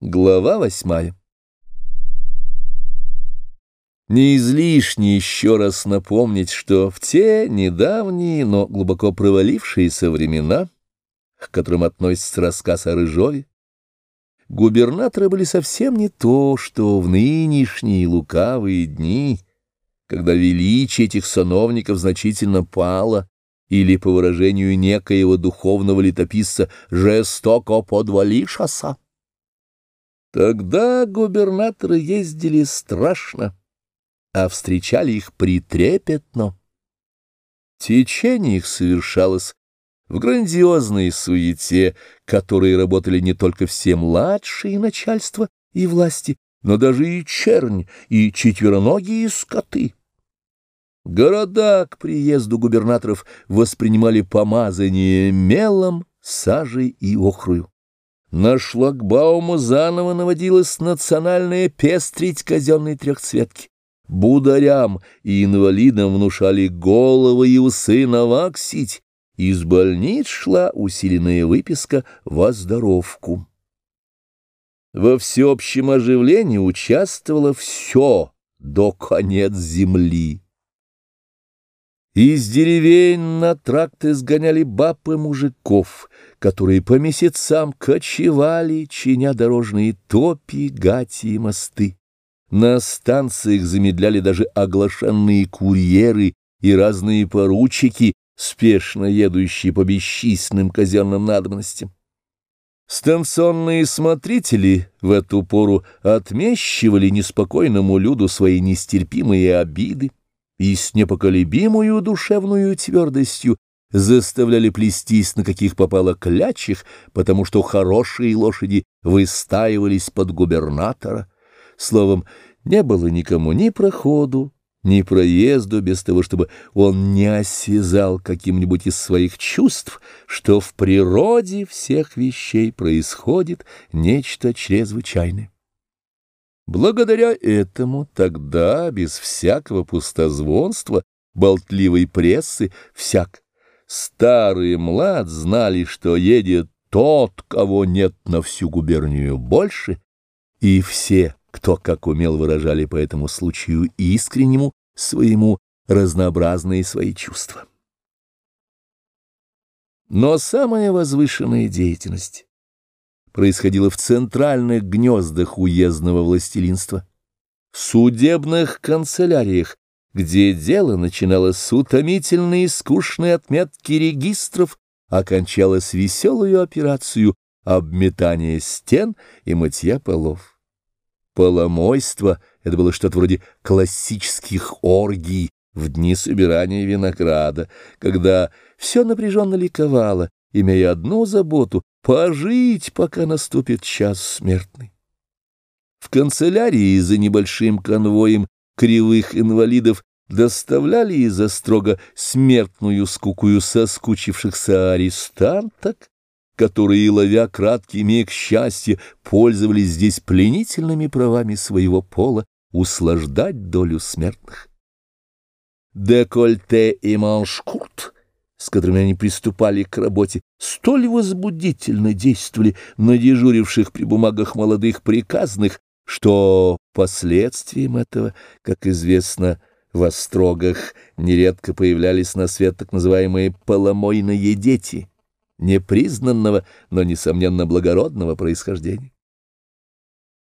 Глава восьмая Не излишне еще раз напомнить, что в те недавние, но глубоко провалившиеся времена, к которым относится рассказ о Рыжове, губернаторы были совсем не то, что в нынешние лукавые дни, когда величие этих сановников значительно пало, или, по выражению некоего духовного летописца, «жестоко подвалишася». Тогда губернаторы ездили страшно, а встречали их притрепетно. Течение их совершалось в грандиозной суете, которые работали не только все младшие начальства и власти, но даже и чернь, и четвероногие скоты. Города к приезду губернаторов воспринимали помазание мелом, сажей и охрую. На шлагбауму заново наводилась национальная пестрить казенной трехцветки. Бударям и инвалидам внушали головы и усы наваксить. Из больниц шла усиленная выписка в оздоровку. Во всеобщем оживлении участвовало все до конец земли. Из деревень на тракты сгоняли баб и мужиков, которые по месяцам кочевали, чиня дорожные топи, гати и мосты. На станциях замедляли даже оглашенные курьеры и разные поручики, спешно едущие по бесчисленным казенным надобностям. Станционные смотрители в эту пору отмещивали неспокойному люду свои нестерпимые обиды, и с непоколебимую душевную твердостью заставляли плестись на каких попало клячих, потому что хорошие лошади выстаивались под губернатора. Словом, не было никому ни проходу, ни проезду без того, чтобы он не осязал каким-нибудь из своих чувств, что в природе всех вещей происходит нечто чрезвычайное. Благодаря этому тогда, без всякого пустозвонства, болтливой прессы, всяк, старый и млад знали, что едет тот, кого нет на всю губернию больше, и все, кто как умел, выражали по этому случаю искреннему своему разнообразные свои чувства. Но самая возвышенная деятельность происходило в центральных гнездах уездного властелинства, в судебных канцеляриях, где дело начиналось с утомительной и скучной отметки регистров, окончалось веселую операцию обметания стен и мытья полов. Поломойство — это было что-то вроде классических оргий в дни собирания винограда, когда все напряженно ликовало, имея одну заботу — пожить, пока наступит час смертный. В канцелярии за небольшим конвоем кривых инвалидов доставляли из-за строго смертную скукую соскучившихся арестанток, которые, ловя краткий миг счастья, пользовались здесь пленительными правами своего пола услаждать долю смертных. Декольте и маншкурт — с которыми они приступали к работе, столь возбудительно действовали на дежуривших при бумагах молодых приказных, что последствием этого, как известно, в острогах нередко появлялись на свет так называемые «поломойные дети», непризнанного, но, несомненно, благородного происхождения.